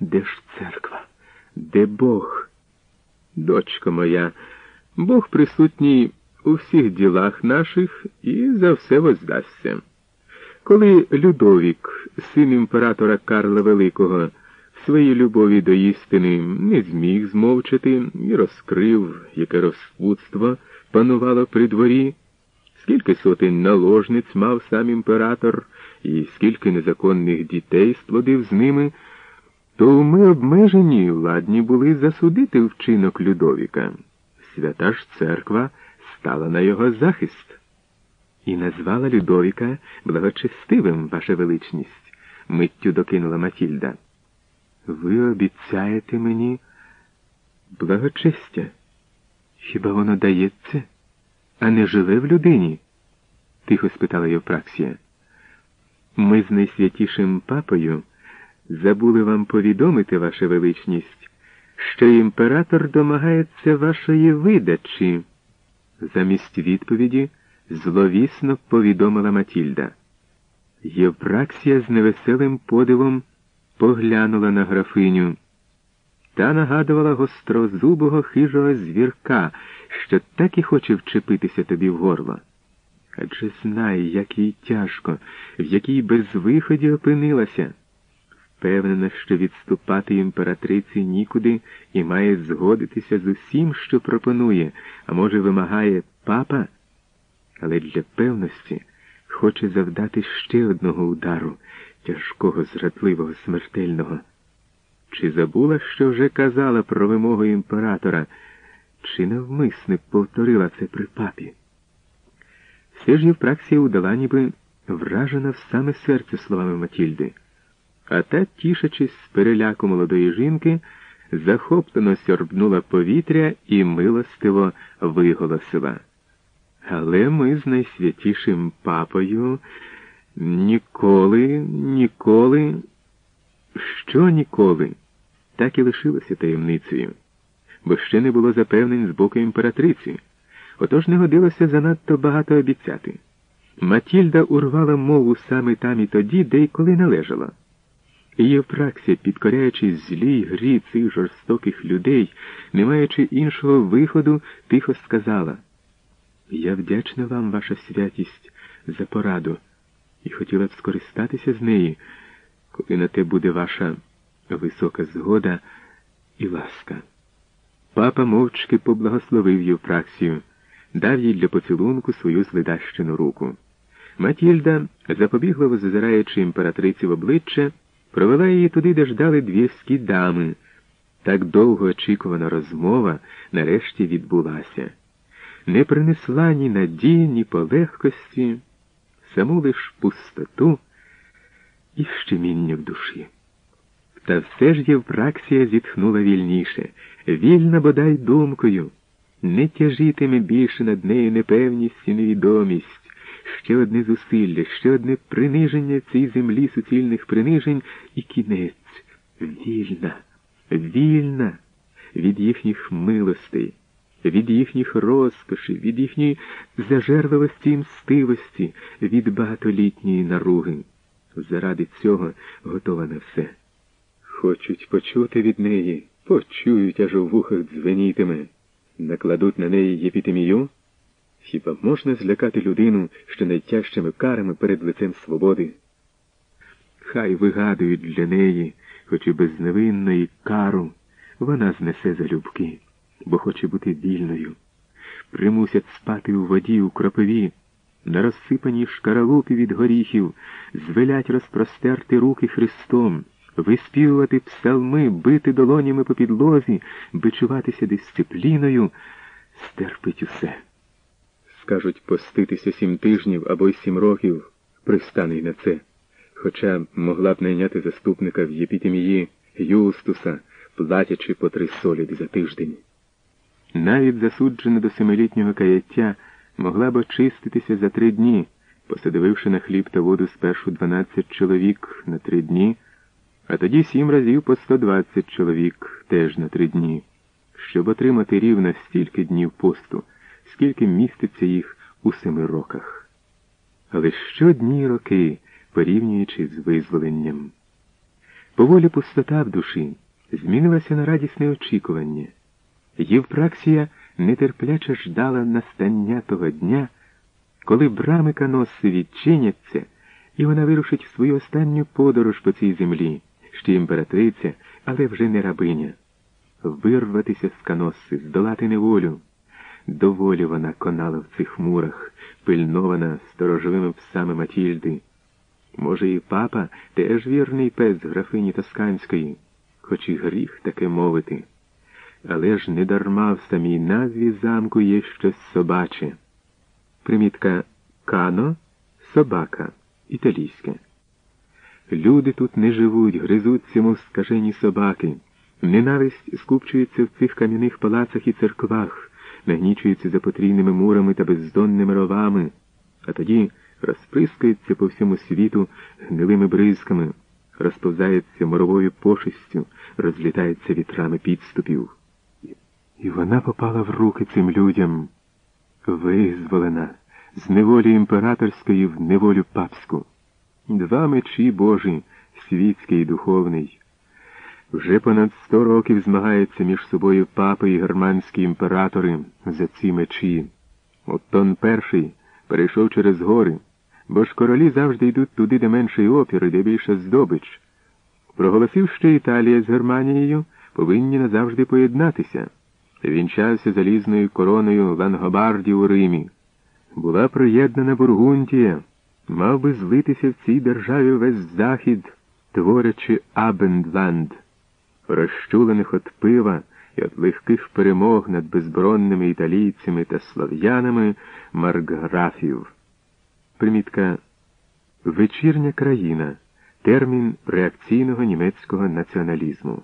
де ж церква? Де Бог? Дочко моя, Бог присутній у всіх ділах наших і за все воздасться. Коли Людовік, син імператора Карла Великого, в своїй любові до істини не зміг змовчати і розкрив, яке розпутство панувало при дворі, скільки сотень наложниць мав сам імператор і скільки незаконних дітей сплодив з ними, то ми обмежені владні були засудити вчинок Людовіка. Свята ж церква стала на його захист і назвала Людовіка благочестивим, ваша величність, миттю докинула Матільда. Ви обіцяєте мені благочестя? Хіба воно дається, а не живе в людині? тихо спитала Євпраксія. Ми з найсвятішим папою забули вам повідомити, ваша величність, що імператор домагається вашої видачі. Замість відповіді зловісно повідомила Матільда. Євпраксія з невеселим подивом поглянула на графиню. Та нагадувала гострозубого хижого звірка, що так і хоче вчепитися тобі в горло. Адже знає, як їй тяжко, в якій безвиході опинилася. Впевнена, що відступати імператриці нікуди і має згодитися з усім, що пропонує, а може, вимагає папа, але для певності хоче завдати ще одного удару, тяжкого, зрадливого, смертельного. Чи забула, що вже казала про вимогу імператора, чи навмисне повторила це при папі? Все ж Євпраксія удала, ніби вражена в саме серце словами Матільди. А та, тішачись з переляку молодої жінки, захоплено сьорбнула повітря і милостиво виголосила. Але ми з найсвятішим папою ніколи, ніколи, що ніколи, так і лишилося таємницею, бо ще не було запевнень з боку імператриці, отож не годилося занадто багато обіцяти. Матільда урвала мову саме там і тоді, де й коли належала. Євпраксія, підкоряючись злій грі цих жорстоких людей, не маючи іншого виходу, тихо сказала. Я вдячна вам, ваша святість, за пораду, і хотіла б скористатися з неї, коли на те буде ваша висока згода і ласка. Папа мовчки поблагословив Євпраксію, дав їй для поцілунку свою зледащину руку. Матільда, запобігливо зазираючи імператриці в обличчя, провела її туди, де ждали дві дами. Так довго очікувана розмова нарешті відбулася не принесла ні надії, ні полегкості, саму лиш пустоту і щеміння в душі. Та все ж Євпраксія зітхнула вільніше, вільна бодай думкою, не тяжітиме більше над нею непевність і невідомість, ще одне зусилля, ще одне приниження цій землі суцільних принижень і кінець. Вільна, вільна від їхніх милостей від їхніх розкошів, від їхньої зажерливості і мстивості, від багатолітньої наруги. Заради цього готова на все. Хочуть почути від неї, почують, аж у вухах дзвенітиме, накладуть на неї єпітемію. Хіба можна злякати людину, що найтяжчими карами перед лицем свободи? Хай вигадують для неї, хоч і безневинної кару, вона знесе залюбки бо хоче бути вільною. Примусять спати у воді у кропиві, на розсипаній шкаралупі від горіхів, звелять розпростерти руки Христом, виспівувати псалми, бити долонями по підлозі, бичуватися дисципліною, стерпить усе. Скажуть поститися сім тижнів або й сім років, пристане й на це. Хоча могла б найняти заступника в єпітемії Юстуса, платячи по три соліди за тиждень. Навіть засуджена до семилітнього каяття могла б очиститися за три дні, посадививши на хліб та воду спершу 12 чоловік на три дні, а тоді сім разів по 120 чоловік теж на три дні, щоб отримати рівно стільки днів посту, скільки міститься їх у семи роках. Але що дні роки, порівнюючи з визволенням. Поволі пустота в душі змінилася на радісне очікування. Євпраксія нетерпляче ждала настання того дня, коли брами каноси відчиняться, і вона вирушить в свою останню подорож по цій землі, ще імператриця, але вже не рабиня. Вирватися з каноси, здолати неволю. Доволі вона конала в цих мурах, пильнована сторожовими псами Матільди. Може, і папа теж вірний пес графині Тосканської, хоч і гріх таке мовити. Але ж не дарма в самій назві замку є щось собаче. Примітка кано собака італійське. Люди тут не живуть, гризуться, мов скажені собаки. Ненависть скупчується в цих кам'яних палацах і церквах, нагнічується за потрійними мурами та бездонними ровами, а тоді розприскається по всьому світу гнилими бризками, розповзається моровою пошистю, розлітається вітрами підступів. І вона попала в руки цим людям, визволена з неволі імператорської в неволю папську. Два мечі Божі, світський і духовний. Вже понад сто років змагаються між собою папи і германські імператори за ці мечі. Оттон перший перейшов через гори, бо ж королі завжди йдуть туди, де менший опір і де більша здобич. Проголосив, що Італія з Германією повинні назавжди поєднатися. Вінчався залізною короною Лангобарді у Римі. Була приєднана Бургундія, мав би злитися в цій державі весь захід, творячи Абендланд розчулених от пива і от легких перемог над безбронними італійцями та слов'янами маркграфів. Примітка Вечірня країна термін реакційного німецького націоналізму.